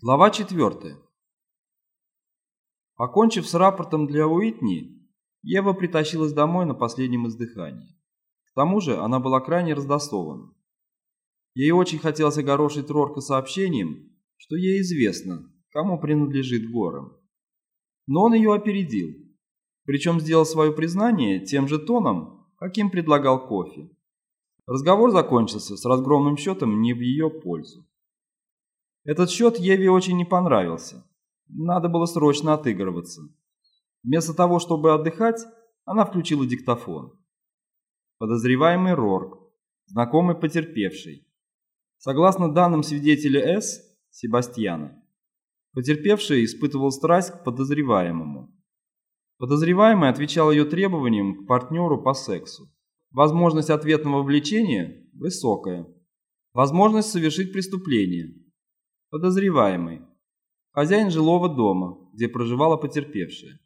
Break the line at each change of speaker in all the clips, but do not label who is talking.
Глава 4. Покончив с рапортом для Уитни, Ева притащилась домой на последнем издыхании. К тому же она была крайне раздосована. Ей очень хотелось огорошить Рорка сообщением, что ей известно, кому принадлежит Гором. Но он ее опередил, причем сделал свое признание тем же тоном, каким предлагал кофе. Разговор закончился с разгромным счетом не в ее пользу. Этот счет Еве очень не понравился. Надо было срочно отыгрываться. Вместо того, чтобы отдыхать, она включила диктофон. Подозреваемый Рорк, знакомый потерпевший. Согласно данным свидетеля С. Себастьяна, потерпевший испытывал страсть к подозреваемому. Подозреваемый отвечал ее требованиям к партнеру по сексу. Возможность ответного влечения высокая. Возможность совершить преступление – Подозреваемый. Хозяин жилого дома, где проживала потерпевшая.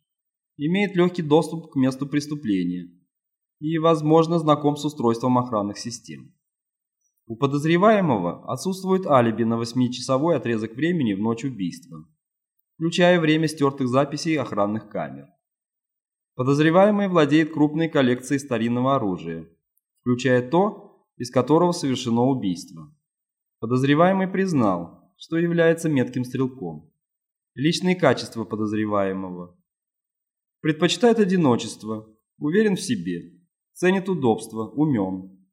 Имеет легкий доступ к месту преступления и, возможно, знаком с устройством охранных систем. У подозреваемого отсутствует алиби на 8-часовой отрезок времени в ночь убийства, включая время стертых записей охранных камер. Подозреваемый владеет крупной коллекцией старинного оружия, включая то, из которого совершено убийство. Подозреваемый признал, что является метким стрелком. Личные качества подозреваемого. Предпочитает одиночество, уверен в себе, ценит удобство, умен.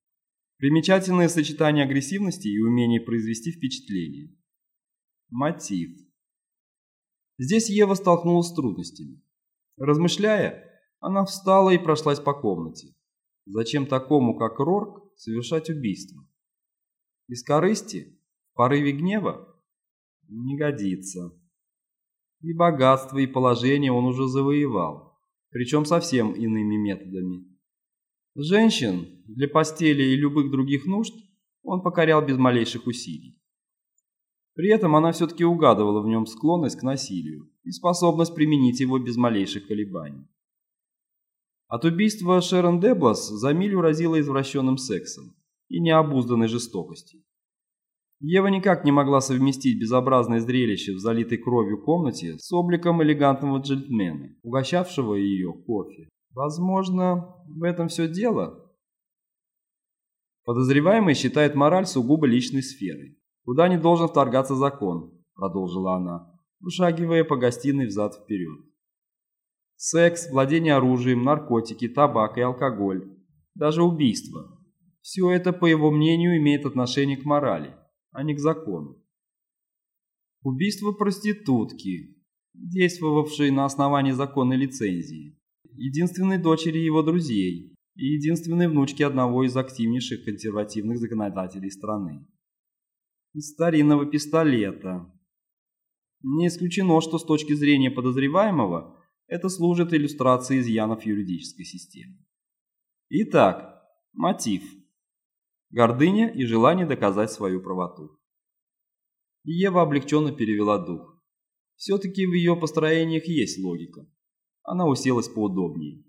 Примечательное сочетание агрессивности и умения произвести впечатление. Мотив. Здесь Ева столкнулась с трудностями. Размышляя, она встала и прошлась по комнате. Зачем такому, как Рорк, совершать убийство? Из корысти? Порыве гнева? Не годится. И богатство, и положение он уже завоевал, причем совсем иными методами. Женщин для постели и любых других нужд он покорял без малейших усилий. При этом она все-таки угадывала в нем склонность к насилию и способность применить его без малейших колебаний. От убийства Шерон Деблас за милю разила извращенным сексом и необузданной жестокостью. Ева никак не могла совместить безобразное зрелище в залитой кровью комнате с обликом элегантного джентльмена, угощавшего ее кофе. Возможно, в этом все дело? Подозреваемый считает мораль сугубо личной сферой. Куда не должен вторгаться закон, продолжила она, вышагивая по гостиной взад-вперед. Секс, владение оружием, наркотики, табак и алкоголь, даже убийство. Все это, по его мнению, имеет отношение к морали а не к закону. Убийство проститутки, действовавшей на основании законной лицензии, единственной дочери его друзей и единственной внучки одного из активнейших консервативных законодателей страны. Из старинного пистолета. Не исключено, что с точки зрения подозреваемого это служит иллюстрацией изъянов юридической системы. Итак, мотив – гордыня и желание доказать свою правоту. Ева облегченно перевела дух. Все-таки в ее построениях есть логика. Она уселась поудобнее.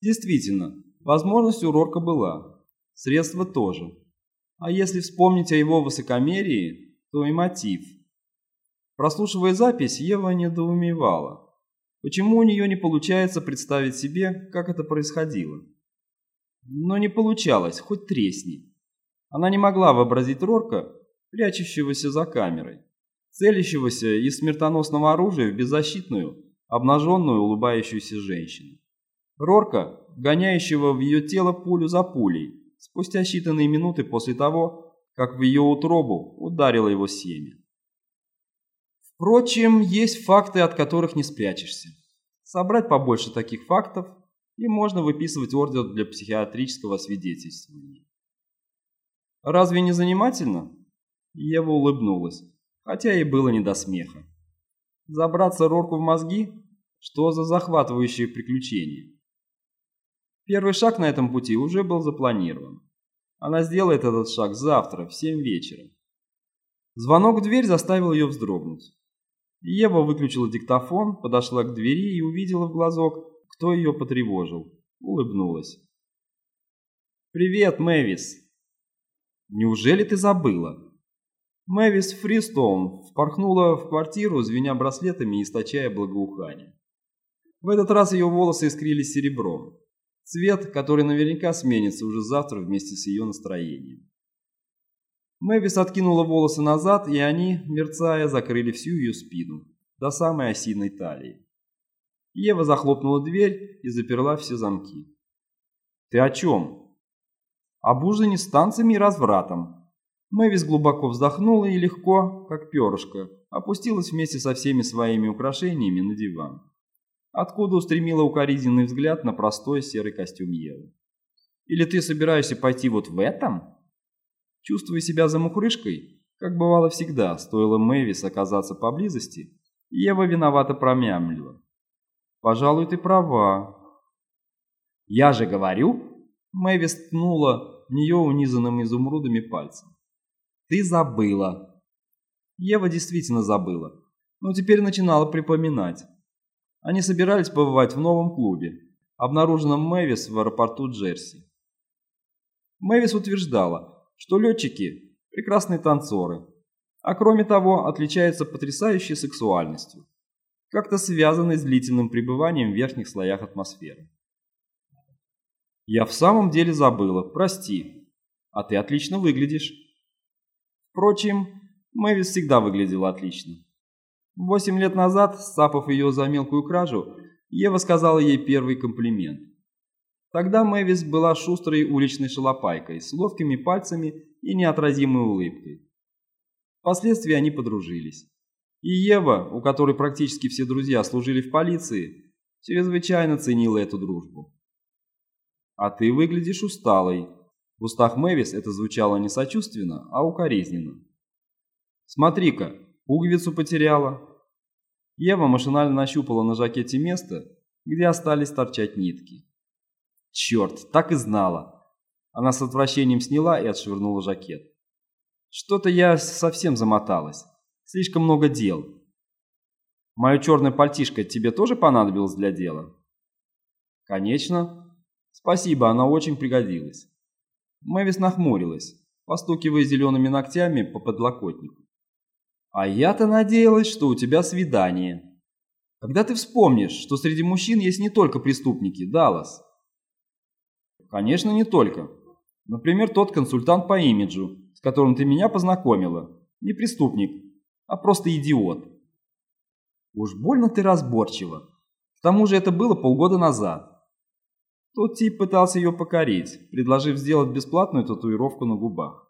Действительно, возможность у Рорка была, средства тоже. А если вспомнить о его высокомерии, то и мотив. Прослушивая запись, Ева недоумевала. Почему у нее не получается представить себе, как это происходило? Но не получалось, хоть тресни. Она не могла вообразить Рорка, прячущегося за камерой, целящегося из смертоносного оружия в беззащитную, обнаженную, улыбающуюся женщину. Рорка, гоняющего в ее тело пулю за пулей, спустя считанные минуты после того, как в ее утробу ударило его семя. Впрочем, есть факты, от которых не спрячешься. Собрать побольше таких фактов и можно выписывать ордер для психиатрического свидетельствования. Разве не занимательно? Ева улыбнулась, хотя и было не до смеха. Забраться Рорку в мозги? Что за захватывающее приключение? Первый шаг на этом пути уже был запланирован. Она сделает этот шаг завтра в 7 вечера. Звонок в дверь заставил ее вздрогнуть. Ева выключила диктофон, подошла к двери и увидела в глазок кто ее потревожил. Улыбнулась. «Привет, Мэвис!» «Неужели ты забыла?» Мэвис Фристоун впорхнула в квартиру, звеня браслетами и источая благоухание. В этот раз ее волосы искрились серебром. Цвет, который наверняка сменится уже завтра вместе с ее настроением. Мэвис откинула волосы назад, и они, мерцая, закрыли всю ее спину, до самой осиной талии. Ева захлопнула дверь и заперла все замки. «Ты о чем?» «Об ужине с танцами и развратом». Мэвис глубоко вздохнула и легко, как перышко, опустилась вместе со всеми своими украшениями на диван, откуда устремила укоризненный взгляд на простой серый костюм Евы. «Или ты собираешься пойти вот в этом?» Чувствуя себя замухрышкой, как бывало всегда, стоило Мэвис оказаться поблизости, Ева виновато промямлила. «Пожалуй, ты права». «Я же говорю!» Мэвис ткнула в нее унизанным изумрудами пальцем. «Ты забыла!» Ева действительно забыла, но теперь начинала припоминать. Они собирались побывать в новом клубе, обнаруженном Мэвис в аэропорту Джерси. Мэвис утверждала, что летчики – прекрасные танцоры, а кроме того отличаются потрясающей сексуальностью, как-то связанной с длительным пребыванием в верхних слоях атмосферы. «Я в самом деле забыла, прости, а ты отлично выглядишь». Впрочем, Мэвис всегда выглядела отлично. Восемь лет назад, сцапав ее за мелкую кражу, Ева сказала ей первый комплимент – Тогда Мэвис была шустрой уличной шалопайкой с ловкими пальцами и неотразимой улыбкой. Впоследствии они подружились. И Ева, у которой практически все друзья служили в полиции, чрезвычайно ценила эту дружбу. «А ты выглядишь усталой». В устах Мэвис это звучало не сочувственно, а укоризненно. «Смотри-ка, пуговицу потеряла». Ева машинально нащупала на жакете место, где остались торчать нитки. Черт, так и знала. Она с отвращением сняла и отшвырнула жакет. Что-то я совсем замоталась. Слишком много дел. Мое черное пальтишко тебе тоже понадобилось для дела? Конечно. Спасибо, она очень пригодилась. Мэвис нахмурилась, постукивая зелеными ногтями по подлокотнику. А я-то надеялась, что у тебя свидание. Когда ты вспомнишь, что среди мужчин есть не только преступники, Даллас? Конечно, не только. Например, тот консультант по имиджу, с которым ты меня познакомила. Не преступник, а просто идиот. Уж больно ты разборчива. К тому же это было полгода назад. Тот тип пытался ее покорить, предложив сделать бесплатную татуировку на губах.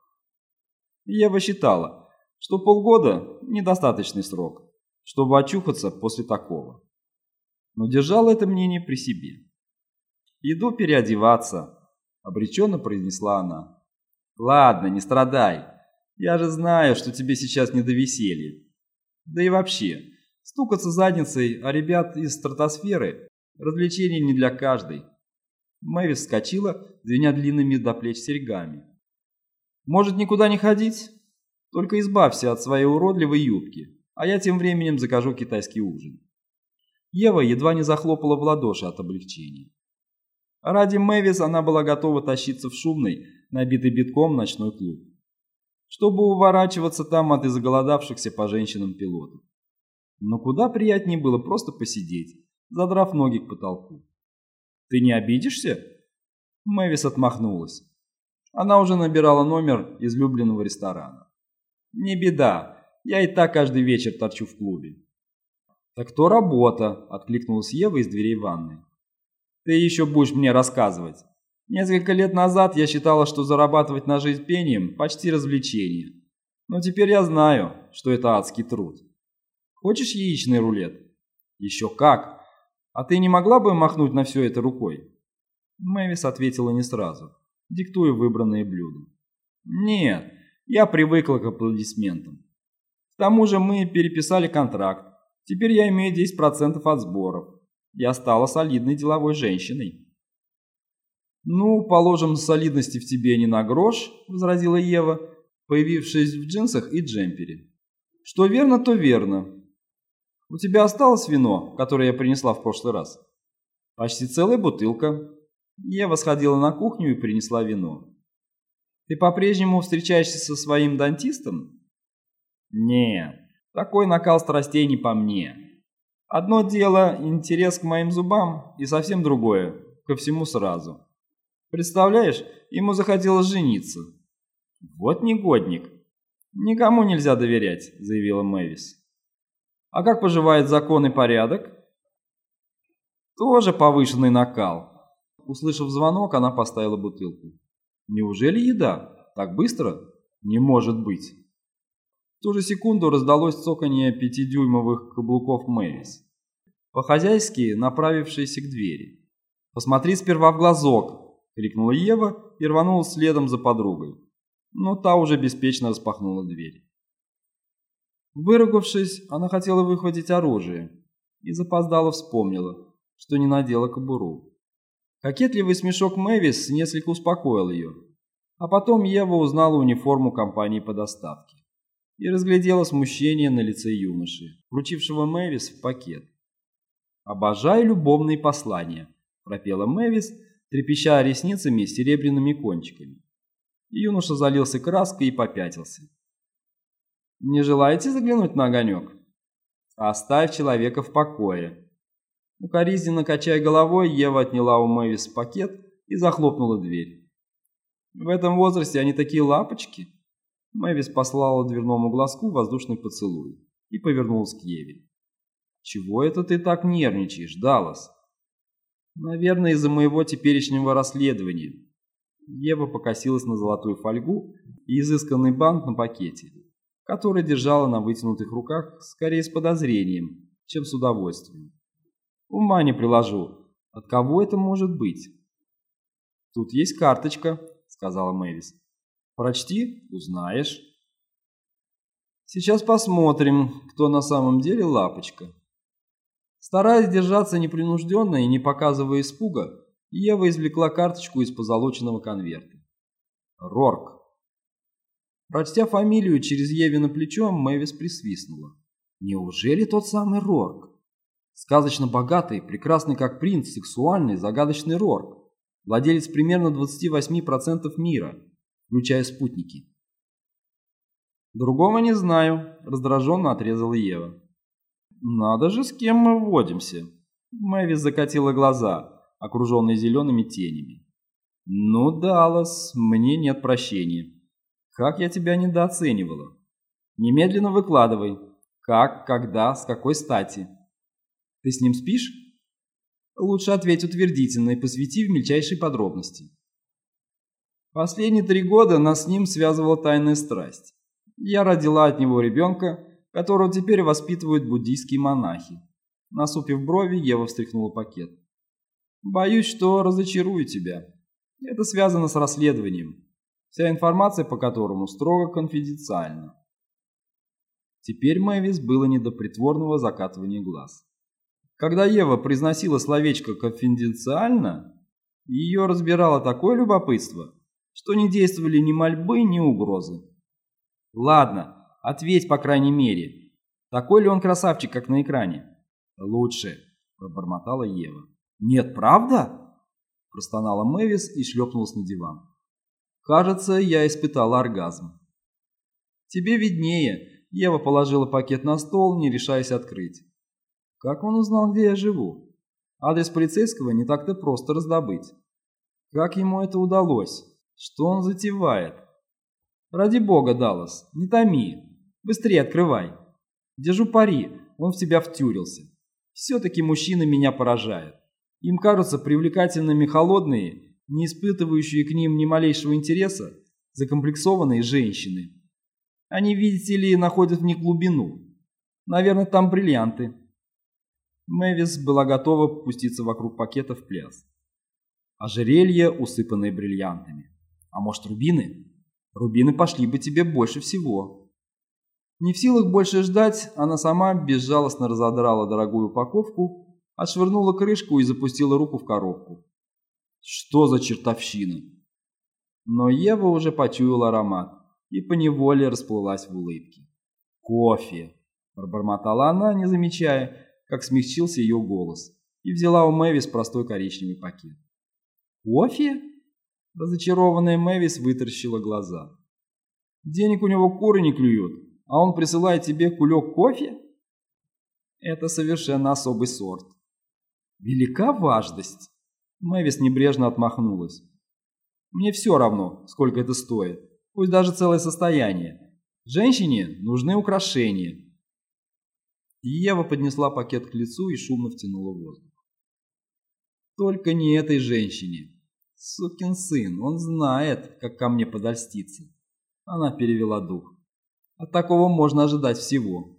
Ева считала, что полгода – недостаточный срок, чтобы очухаться после такого. Но держала это мнение при себе. «Иду переодеваться», — обреченно произнесла она. «Ладно, не страдай. Я же знаю, что тебе сейчас не до веселья. Да и вообще, стукаться задницей, а ребят из стратосферы – развлечение не для каждой». Мэвис вскочила, звеня длинными до плеч серьгами. «Может, никуда не ходить? Только избавься от своей уродливой юбки, а я тем временем закажу китайский ужин». Ева едва не захлопала в ладоши от облегчения. Ради Мэвис она была готова тащиться в шумный, набитый битком ночной клуб, чтобы уворачиваться там от изголодавшихся по женщинам пилотов. Но куда приятнее было просто посидеть, задрав ноги к потолку. «Ты не обидишься?» Мэвис отмахнулась. Она уже набирала номер излюбленного ресторана. «Не беда, я и так каждый вечер торчу в клубе». «Так то работа», — откликнулась Ева из дверей ванной. Ты еще будешь мне рассказывать. Несколько лет назад я считала, что зарабатывать на жизнь пением – почти развлечение. Но теперь я знаю, что это адский труд. Хочешь яичный рулет? Еще как. А ты не могла бы махнуть на все это рукой? Мэвис ответила не сразу, диктуя выбранные блюда. Нет, я привыкла к аплодисментам. К тому же мы переписали контракт. Теперь я имею 10% от сборов я стала солидной деловой женщиной. «Ну, положим, солидности в тебе не на грош», — возразила Ева, появившись в джинсах и джемпере. «Что верно, то верно. У тебя осталось вино, которое я принесла в прошлый раз?» «Почти целая бутылка». Ева сходила на кухню и принесла вино. «Ты по-прежнему встречаешься со своим дантистом?» Нет, такой накал страстей не по мне. Одно дело – интерес к моим зубам, и совсем другое – ко всему сразу. Представляешь, ему захотелось жениться. Вот негодник. Никому нельзя доверять, заявила Мэвис. А как поживает закон и порядок? Тоже повышенный накал. Услышав звонок, она поставила бутылку. Неужели еда? Так быстро? Не может быть. В ту же секунду раздалось цоканье пятидюймовых каблуков Мэрис, по-хозяйски направившиеся к двери. «Посмотри сперва в глазок!» — крикнула Ева и рванула следом за подругой. Но та уже беспечно распахнула дверь. Выругавшись, она хотела выхватить оружие и запоздало вспомнила, что не надела кобуру. Кокетливый смешок Мэвис несколько успокоил ее, а потом Ева узнала униформу компании по доставке и разглядела смущение на лице юноши, вручившего Мэвис в пакет. «Обожаю любовные послания», – пропела Мэвис, трепеща ресницами с серебряными кончиками. Юноша залился краской и попятился. «Не желаете заглянуть на огонек?» «Оставь человека в покое». Укоризненно качая головой, Ева отняла у Мэвис пакет и захлопнула дверь. «В этом возрасте они такие лапочки», Мэвис послала дверному глазку воздушный поцелуй и повернулась к Еве. «Чего это ты так нервничаешь, Даллас?» «Наверное, из-за моего теперешнего расследования». Ева покосилась на золотую фольгу и изысканный банк на пакете, который держала на вытянутых руках скорее с подозрением, чем с удовольствием. «Ума не приложу. От кого это может быть?» «Тут есть карточка», — сказала Мэвис. Прочти, узнаешь. Сейчас посмотрим, кто на самом деле лапочка. Стараясь держаться непринужденно и не показывая испуга, Ева извлекла карточку из позолоченного конверта. Рорк. Прочтя фамилию через Евино плечо, Мэвис присвистнула. Неужели тот самый Рорк? Сказочно богатый, прекрасный как принц, сексуальный, загадочный Рорк. Владелец примерно 28% мира включая спутники. «Другого не знаю», — раздраженно отрезала Ева. «Надо же, с кем мы вводимся?» Мэвис закатила глаза, окруженные зелеными тенями. «Ну, Даллас, мне нет прощения. Как я тебя недооценивала? Немедленно выкладывай. Как, когда, с какой стати? Ты с ним спишь?» Лучше ответь утвердительно и посвяти в мельчайшие подробности. Последние три года нас с ним связывала тайная страсть. Я родила от него ребенка, которого теперь воспитывают буддийские монахи. Насупив брови, Ева встряхнула пакет. Боюсь, что разочарую тебя. Это связано с расследованием, вся информация по которому строго конфиденциальна. Теперь Мэвис было не до притворного закатывания глаз. Когда Ева произносила словечко «конфиденциально», ее разбирало такое любопытство, что не действовали ни мольбы, ни угрозы. Ладно, ответь по крайней мере. Такой ли он красавчик, как на экране? Лучше, пробормотала Ева. Нет, правда? Простонала Мэвис и шлепнулась на диван. Кажется, я испытала оргазм. Тебе виднее. Ева положила пакет на стол, не решаясь открыть. Как он узнал, где я живу? Адрес полицейского не так-то просто раздобыть. Как ему это удалось? Что он затевает? Ради бога, Даллас, не томи. Быстрее открывай. Держу пари, он в тебя втюрился. Все-таки мужчины меня поражают. Им кажутся привлекательными холодные, не испытывающие к ним ни малейшего интереса, закомплексованные женщины. Они, видите ли, находят в них глубину. Наверное, там бриллианты. Мэвис была готова пуститься вокруг пакета в пляс. Ожерелье, усыпанное бриллиантами. А может, рубины? Рубины пошли бы тебе больше всего. Не в силах больше ждать, она сама безжалостно разодрала дорогую упаковку, отшвырнула крышку и запустила руку в коробку. Что за чертовщина? Но Ева уже почуяла аромат и поневоле расплылась в улыбке. «Кофе!» – пробормотала она, не замечая, как смягчился ее голос, и взяла у Мэвис простой коричневый пакет. «Кофе?» Разочарованная Мэвис вытаращила глаза. «Денег у него куры не клюют, а он присылает тебе кулек кофе? Это совершенно особый сорт. Велика важность. Мэвис небрежно отмахнулась. Мне все равно, сколько это стоит, пусть даже целое состояние. Женщине нужны украшения. Ева поднесла пакет к лицу и шумно втянула воздух. Только не этой женщине. Сукин сын, он знает, как ко мне подольститься. Она перевела дух. От такого можно ожидать всего.